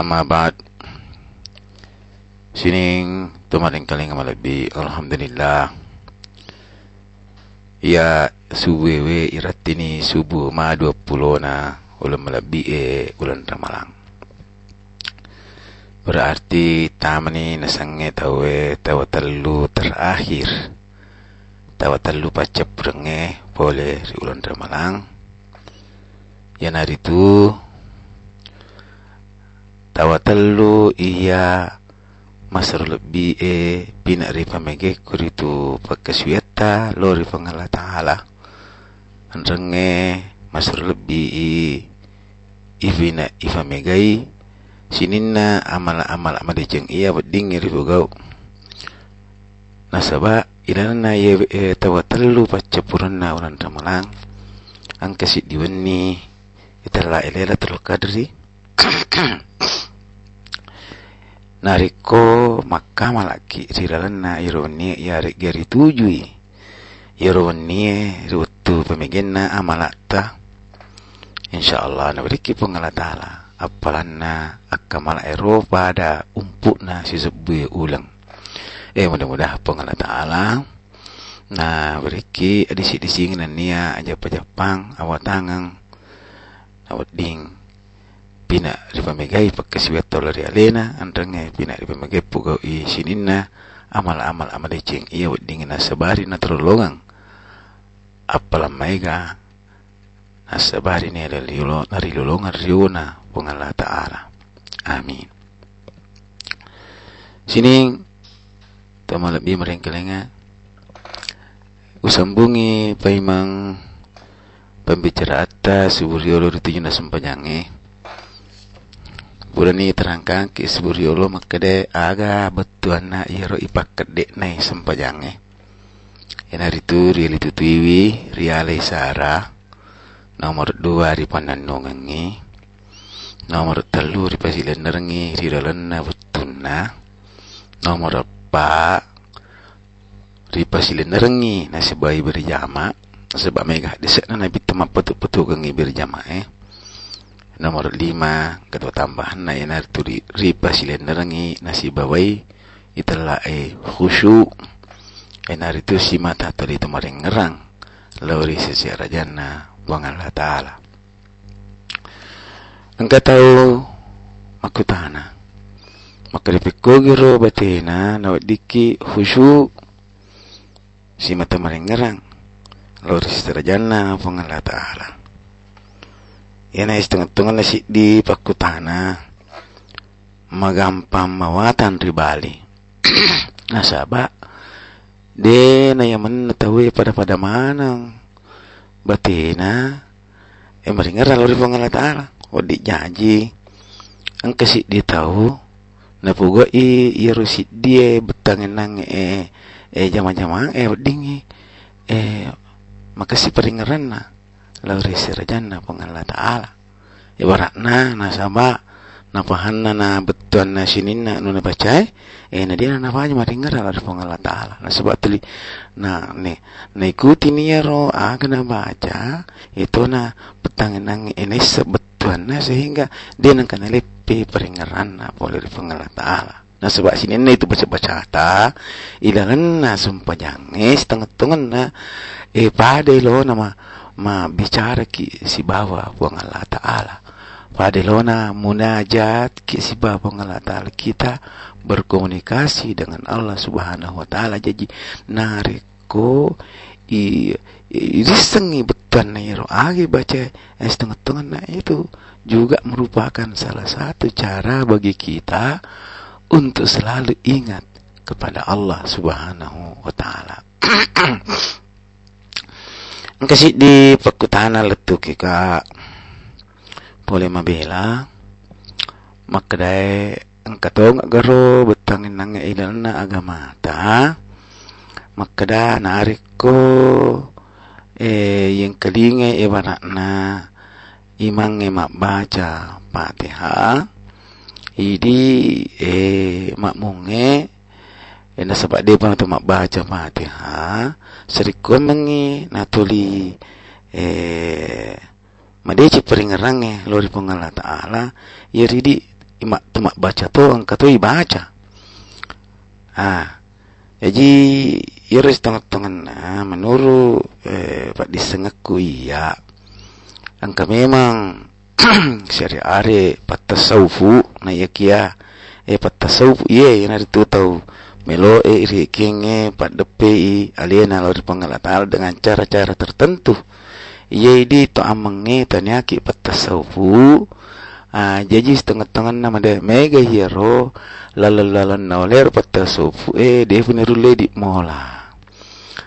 amma ba'd. Sining tumaling kaling malabi alhamdulillah. Ya suwewe iratini subuh ma 20 na ulam malabi e ulan ramalang berarti tamani nasange tawe tawa telu terakhir. Tawa telu pacep renge boleh di ulan ramalang yang hari itu tawa telu iya. Masar lebih e pina ri pamege kuritu pakaswiata lori pangala taala. Anrenge masar lebih i ivina ifamegai sininna amal amal amal jeng iya beding ri bugau. Nasaba ilana ye e, tawatalu pacapuranna ulan ramalang. Ang kasi diwenni itala ilela terkadri nariko makka malaki na ironi yari gari tujui. Ironi rutu pemiginna amalata insyaallah na beriki pengalatala apalanna akamal Eropa ada umpukna si sebu ulang. Eh mudah-mudah pengalatala nah beriki adisi-disi nia aja pajapang awatangang awat ding pina ripamegai pakasiwet tolari alena andrange pina ripamegai pugau i sininna amal amal amal ceng iya dingin sabari na terolongang apalam maiga nasabari ni nari lolongan riuna pungala ta'ala. Amin. Sining tama lebih merengkelenga usambungi paimang pembicara atas subur yolo dituju na Burani terangkan ke seburiolo makade aga betuan na iro ipak kede nai sempajange. Ina ritu riali tutuiwi riale sara. Nomor dua ri pananongangi. Nomor telu ri pasilen nerengi ri na betuna. Nomor empat ri pasilen nerengi na sebai berjama. Sebab mega desek na nabi tempat petu-petu gengi berjama eh nomor lima ketua tambahan na yanar turi ripa silenderangi nasi bawai itala e khusyu enar itu si mata tadi itu maring ngerang lauri secara jana wangan Allah ta'ala. Engkau tahu aku tanah maka dipikko giro batena nawat diki khusyu si mata maring ngerang lauri secara jana wangan Allah ta'ala Yan ay setengah na si di pakutana magampang mawatan ribali. Nasaba de na yaman natawi pada pada manang batina eh maringar lalu pangalatala o di janji. Ang kasi di tahu. Na pugo i yerusit dia betangin nang eh eh jama-jama eh dingi eh makasih peringaran na lauri sirajana pangala ta'ala. Ibaratna nasaba napahanna na betuan na sininna nu na bacai eh na dia na fanya maringar ala pangala ta'ala. Na sebab tuli na ne na ikuti niya ro aga na baca itu na petangin nang ini sebetuan na sehingga dia nang kanalepi peringaran na boleh pangala ta'ala. Nah sebab sini na itu baca-baca ta ilangan na sumpah jange setengah tungan na eh pada lo nama ma bicara ki si bawa buang Allah Ta'ala. Padilona munajat ki si bawa Allah Ta'ala. Kita berkomunikasi dengan Allah Subhanahu Wa Ta'ala. Jadi nariko i risengi betul na iro agi baca setengah tengah na itu juga merupakan salah satu cara bagi kita untuk selalu ingat kepada Allah Subhanahu wa taala. Kasi di pagkutana letu kika boleh mabela. Makadai angkato nga garo betangin nang ilal na agama ta. Makada narik ko eh yang kelinga ibarat na imang emak baca Fatihah idi eh makmunge eh sebab dia pun mak baca Fatihah serikon mengi natuli eh madeci peringerange lori pengala taala. Yeri di imak tumak baca tu angka tu baca. Ah jadi iris tengah tengah nah, menurut eh, pak disengaku iya. Angka memang syariat are patasawfu na yakia e patasawfu ye yana itu tahu melo e iri kenge pat depe aliena lori pengalatal dengan cara-cara tertentu. Di to amange tanyaki patasawfu Ah, jadi setengah-tengah nama de mega hero lalalalan nauler sofu eh de di mola.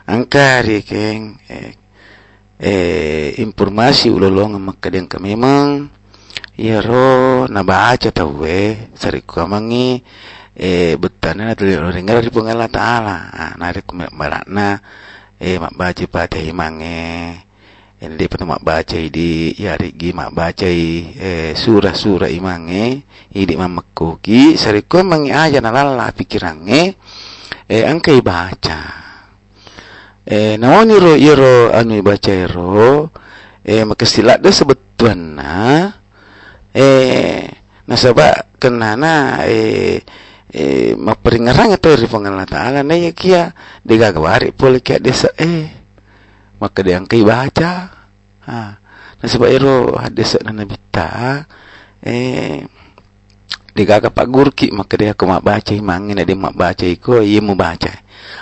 Angkari keng eh, eh informasi ulolong makadeng ka memang. Hero na baca tahu eh sari kamangi eh betana na tuli ringar di pengala taala. Ah narik marakna eh mak baca pada himange ini dia pernah baca di ya rigi mak baca eh surah-surah imange. Idi mamakkoki sariko mangi aja nalala pikirange. Eh angkai baca. Eh nawani ro iro anu baca iro eh makasilat do sebetulnya. Eh nasaba kenana eh eh maperingarang itu ri pangala taala na ya kia digagawari pole kia desa eh maka dia angkai baca. Ha na sebab iro hadis na nabi ta eh dia pak gurki maka dia mak baca mangin dia mak baca iko ia mu baca.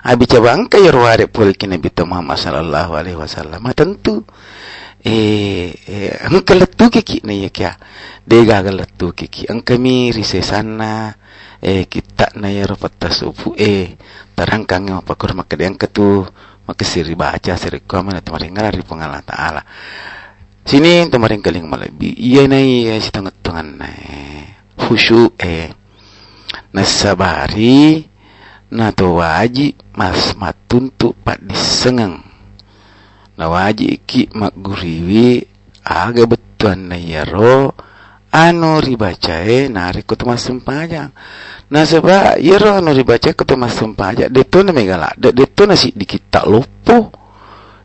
Abi cabang kai iro ada pul kini nabi Muhammad sallallahu alaihi wasallam. Tentu eh eh angka letu kiki na ya kya dia gagal letu kiki. Angka mi rise sana eh kita na ya rapat tasufu eh tarangkang apa kur maka dia angka tu maka siri baca siri komen atau maring ngara di pengala taala. Sini temaring kaling malabi iya nai ya si tengah tengah nai khusyu eh. Nasabari na to waji mas matuntu pak disengeng. Na waji iki makguriwi aga betuan na yaro anu ribacae nari kutu masem pajang Nah sebab ya roh anu dibaca ke mas pajak deto na megala de deto na si dikita lupo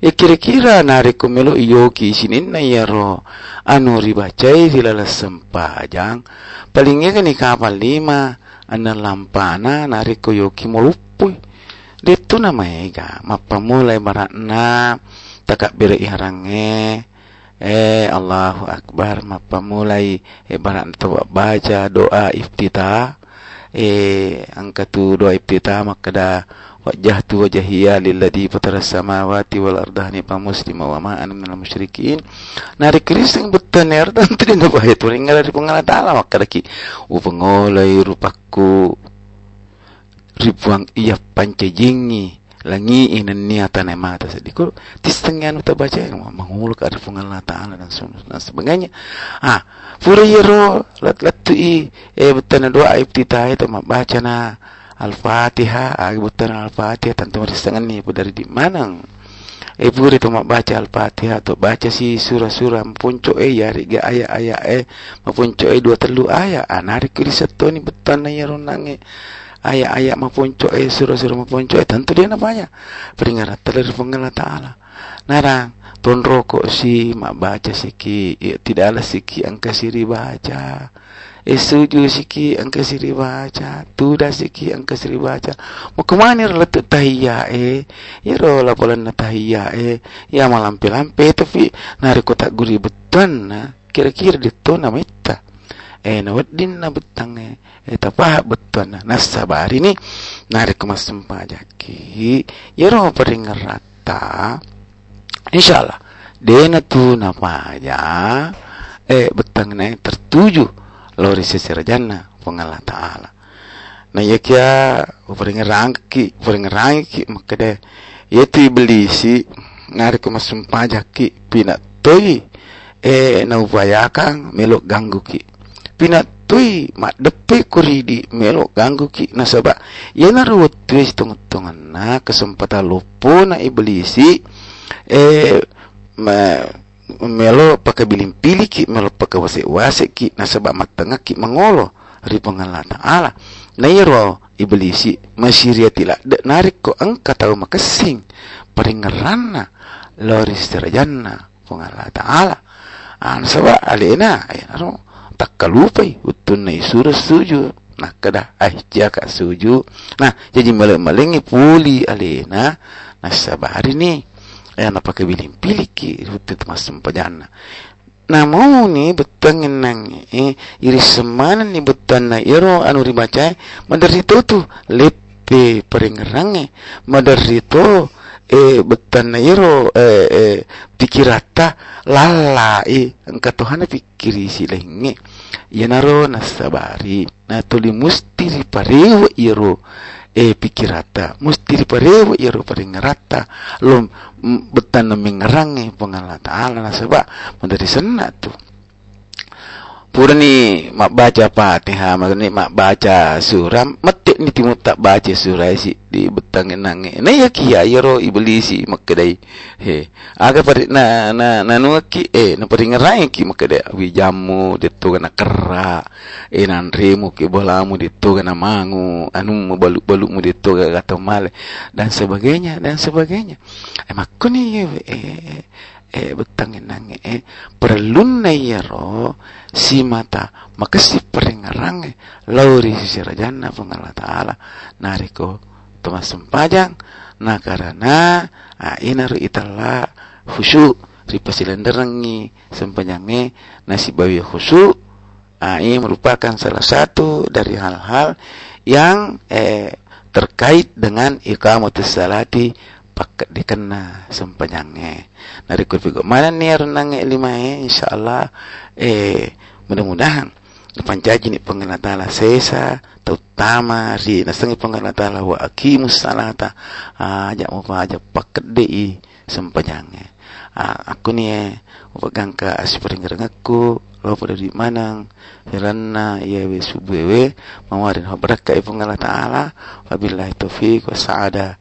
ya kira-kira nari kumelo iyo sinin na ya roh. Anu dibaca dilala sempajang palingnya kan kapal lima ana lampana nari ko yoki molupo deto na mega mapamulai baratna takak bere iharange eh Allahu Akbar mapamulai eh barat baca doa iftitah. Eh angka tu doa ibtitama kada wajah tu wajhiya lilladhi fatara samawati wal arda hanifa muslima wa ma minal musyrikin. Nari kristing betener dan tidak bahaya tu ringala di pengala taala maka daki upengolai rupaku ribuang iya pancejingi langi inan niatan mata sedikit tistengnya nu baca yang menguluk ada pengalah taala dan dan sebagainya. Ah furiyero lat lat i eh betul doa iftitah itu baca na al-fatihah ah betul al-fatihah tentu setengah ni dari di mana? Eh puri tu baca al-fatihah atau baca si surah-surah punco eh ya riga ayat-ayat eh punco eh dua telu ayat. Ah narik riset tu ni betul na ya runange ayat-ayat mapunco eh surah-surah mapunco eh tentu dia namanya peringatan dari pengalah taala. Narang ton rokok si mak baca siki ya, tidak ada siki angka siri baca. Eh setuju siki angka siri baca tu dah siki angka siri baca. Mau ke mana letak tahiyya eh? Ya rola pola tahiyya eh? Ya malam lampe tapi nari kotak guri beton nah. Kira-kira di tu nama eh na waddin na betang eh eh tapah betuan na nasabari ni kemas sempajaki yero peringar rata insyaallah dena tu nama aja eh betang na tertuju. Lori sesir jannah pengalah taala. Na ya kia peringar rangki peringar rangki maka de yaitu iblisi nari kemas sempajaki pinat toy eh na upayakan melok ganggu ki pinatui mak depe kuridi melo ganggu ki. Nasaba yana ruwet tuis tung-tungan. Na kesempatan lupo na iblisi eh ma, melo pakai bilim pilih ki melo pakai wase wase ki nasaba matanga ki mangolo ri pengala taala na iro iblisi masiria tila de narik ko angka tahu makasing peringerana loris terjana pengala taala an saba alena ay naro takkalupay utun na isura suju nah kada ay jaka suju nah jadi maling-malingi puli alena nah sabari ni. Ay na pakabiling piliki utut masam pajana nah mau ni betangin nang eh iri semanan ni betan na iro anu ribaca madarito tu lepe peringerange madarito eh na iro eh, eh pikirata lala eh angka Tuhan pikiri silenge yanaro nasabari na tuli musti riparewa iro e pikirata musti riparewa iro paringarata lom betan na mengerangi pengala taala nasaba mandari senat tu pura ni mak baca Fatihah mak mak baca surah. Metik ni timu tak baca surah si di betang nange na ya kia yaro iblisi makadai he aga pari na na na nuaki eh na pari ngarai ki makadai wi jamu ditu kana kera e nan remu ki bolamu ditu kana mangu. Anu balu balu mu ditu kata male dan sebagainya dan sebagainya. Eh makuni eh eh betangin nange eh perlu na yaro si mata makasi peringarange lauri si rajana pengala taala nariko tumas sempajang na karena a inaru itala khusyuk nasi bawi khusyuk a ini merupakan salah satu dari hal-hal yang eh, terkait dengan iqamatus salati pakat dikena sempanyange nari kufigo mana ni renang lima eh? Insyaallah eh mudah-mudahan. Panjaji ni pengenatala sesa terutama ri. Nasengi pengenatala wa akimus salata. Ajak mo aja pakat dei sempanyange aku ni eh upagang ka asipring aku lo pada di manang firana ya we subuwe mawarin habraka ibungala taala wabillahi taufiq wa sa'ada